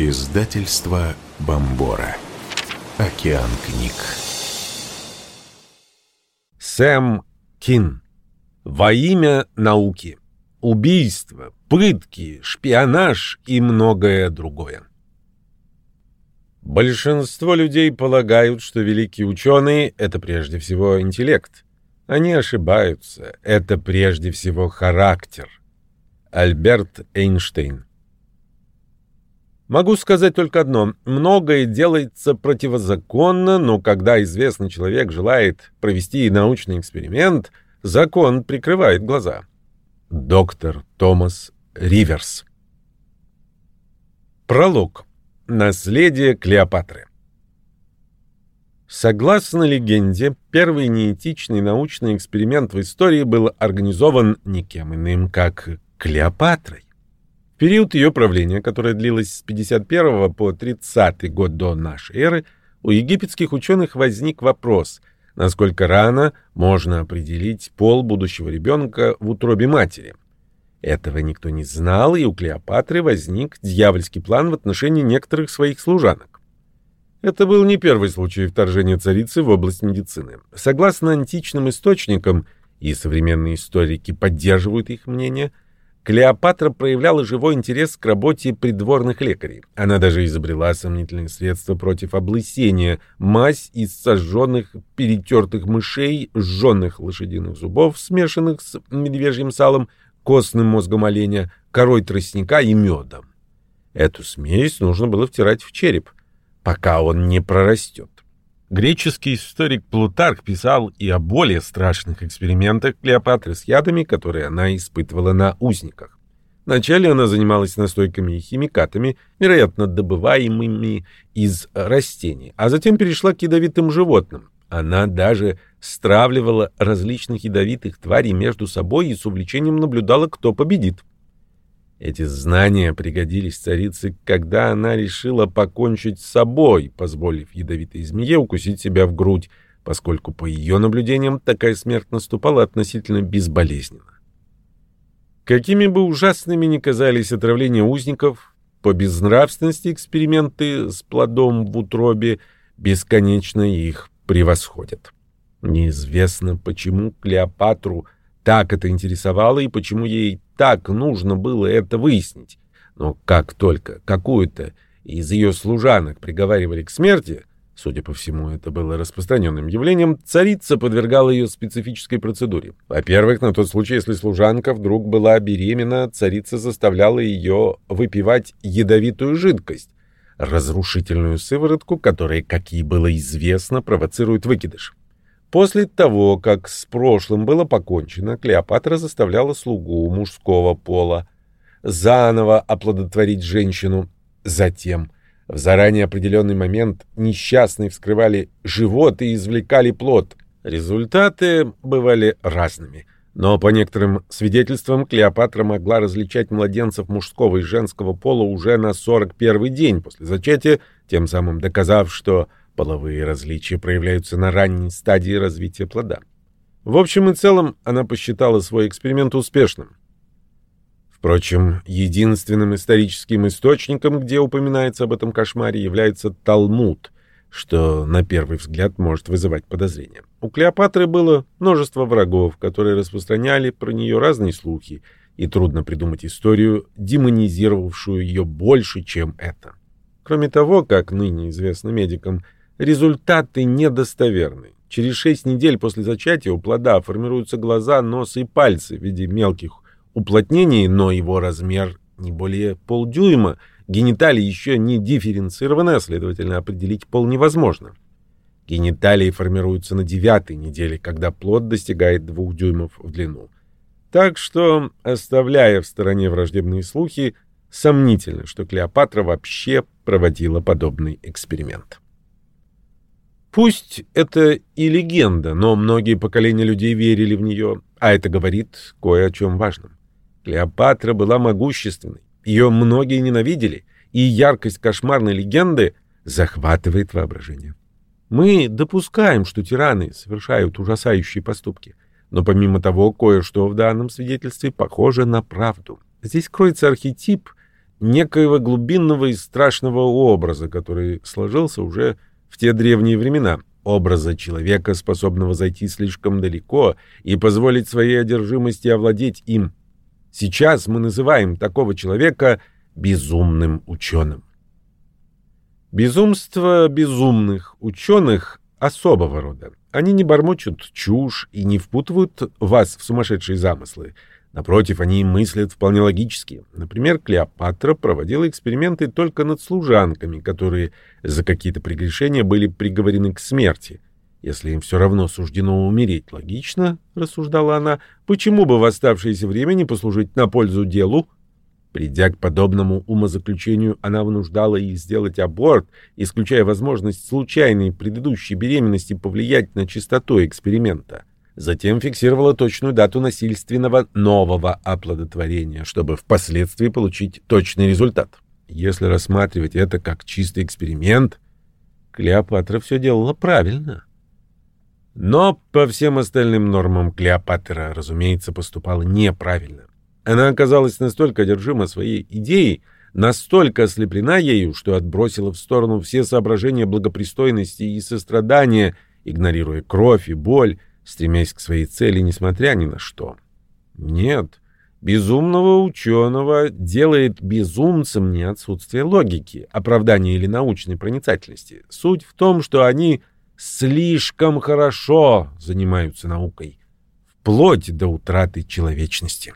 Издательство Бомбора. Океан книг. Сэм Кин. Во имя науки. Убийство, пытки, шпионаж и многое другое. Большинство людей полагают, что великие ученые — это прежде всего интеллект. Они ошибаются. Это прежде всего характер. Альберт Эйнштейн. Могу сказать только одно. Многое делается противозаконно, но когда известный человек желает провести научный эксперимент, закон прикрывает глаза. Доктор Томас Риверс. Пролог. Наследие Клеопатры. Согласно легенде, первый неэтичный научный эксперимент в истории был организован никем иным, как Клеопатрой. Период ее правления, которое длилось с 51 по 30 год до нашей эры, у египетских ученых возник вопрос, насколько рано можно определить пол будущего ребенка в утробе матери. Этого никто не знал, и у Клеопатры возник дьявольский план в отношении некоторых своих служанок. Это был не первый случай вторжения царицы в область медицины. Согласно античным источникам, и современные историки поддерживают их мнение – Клеопатра проявляла живой интерес к работе придворных лекарей. Она даже изобрела сомнительные средства против облысения, мазь из сожженных перетертых мышей, сжженных лошадиных зубов, смешанных с медвежьим салом, костным мозгом оленя, корой тростника и медом. Эту смесь нужно было втирать в череп, пока он не прорастет. Греческий историк Плутарх писал и о более страшных экспериментах Клеопатры с ядами, которые она испытывала на узниках. Вначале она занималась настойками и химикатами, вероятно, добываемыми из растений, а затем перешла к ядовитым животным. Она даже стравливала различных ядовитых тварей между собой и с увлечением наблюдала, кто победит. Эти знания пригодились царице, когда она решила покончить с собой, позволив ядовитой змее укусить себя в грудь, поскольку, по ее наблюдениям, такая смерть наступала относительно безболезненно. Какими бы ужасными ни казались отравления узников, по безнравственности эксперименты с плодом в утробе бесконечно их превосходят. Неизвестно, почему Клеопатру – так это интересовало и почему ей так нужно было это выяснить. Но как только какую-то из ее служанок приговаривали к смерти, судя по всему, это было распространенным явлением, царица подвергала ее специфической процедуре. Во-первых, на тот случай, если служанка вдруг была беременна, царица заставляла ее выпивать ядовитую жидкость, разрушительную сыворотку, которая, как ей было известно, провоцирует выкидыш. После того, как с прошлым было покончено, Клеопатра заставляла слугу мужского пола заново оплодотворить женщину. Затем, в заранее определенный момент, несчастные вскрывали живот и извлекали плод. Результаты бывали разными. Но по некоторым свидетельствам Клеопатра могла различать младенцев мужского и женского пола уже на 41 день после зачатия, тем самым доказав, что Половые различия проявляются на ранней стадии развития плода. В общем и целом, она посчитала свой эксперимент успешным. Впрочем, единственным историческим источником, где упоминается об этом кошмаре, является Талмуд, что на первый взгляд может вызывать подозрения. У Клеопатры было множество врагов, которые распространяли про нее разные слухи, и трудно придумать историю, демонизировавшую ее больше, чем это. Кроме того, как ныне известно медикам, Результаты недостоверны. Через шесть недель после зачатия у плода формируются глаза, нос и пальцы в виде мелких уплотнений, но его размер не более полдюйма, гениталии еще не дифференцированы, а следовательно определить пол невозможно. Гениталии формируются на девятой неделе, когда плод достигает двух дюймов в длину. Так что, оставляя в стороне враждебные слухи, сомнительно, что Клеопатра вообще проводила подобный эксперимент. Пусть это и легенда, но многие поколения людей верили в нее, а это говорит кое о чем важном. Клеопатра была могущественной, ее многие ненавидели, и яркость кошмарной легенды захватывает воображение. Мы допускаем, что тираны совершают ужасающие поступки, но помимо того, кое-что в данном свидетельстве похоже на правду. Здесь кроется архетип некоего глубинного и страшного образа, который сложился уже в те древние времена, образа человека, способного зайти слишком далеко и позволить своей одержимости овладеть им. Сейчас мы называем такого человека безумным ученым. Безумство безумных ученых особого рода. Они не бормочут чушь и не впутывают вас в сумасшедшие замыслы. Напротив, они мыслят вполне логически. Например, Клеопатра проводила эксперименты только над служанками, которые за какие-то прегрешения были приговорены к смерти. Если им все равно суждено умереть логично, рассуждала она, почему бы в оставшееся время не послужить на пользу делу? Придя к подобному умозаключению, она вынуждала их сделать аборт, исключая возможность случайной предыдущей беременности повлиять на чистоту эксперимента. Затем фиксировала точную дату насильственного нового оплодотворения, чтобы впоследствии получить точный результат. Если рассматривать это как чистый эксперимент, Клеопатра все делала правильно. Но по всем остальным нормам Клеопатра, разумеется, поступала неправильно. Она оказалась настолько одержима своей идеей, настолько ослеплена ею, что отбросила в сторону все соображения благопристойности и сострадания, игнорируя кровь и боль, стремясь к своей цели, несмотря ни на что. Нет, безумного ученого делает безумцем не отсутствие логики, оправдания или научной проницательности. Суть в том, что они слишком хорошо занимаются наукой, вплоть до утраты человечности.